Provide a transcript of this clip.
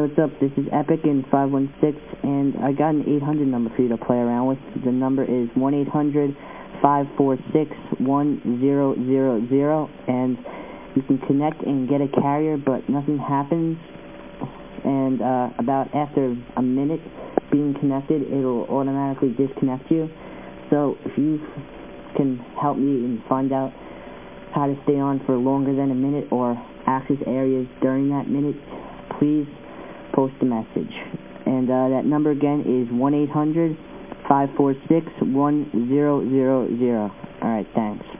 Hey, what's up? This is Epic in 516, and I got an 800 number for you to play around with. The number is 1-800-546-1000, and you can connect and get a carrier, but nothing happens. And uh, about after a minute being connected, it'll automatically disconnect you. So if you can help me and find out how to stay on for longer than a minute or access areas during that minute, please post a message. And uh, that number again is 1-800-546-1000. All right, thanks.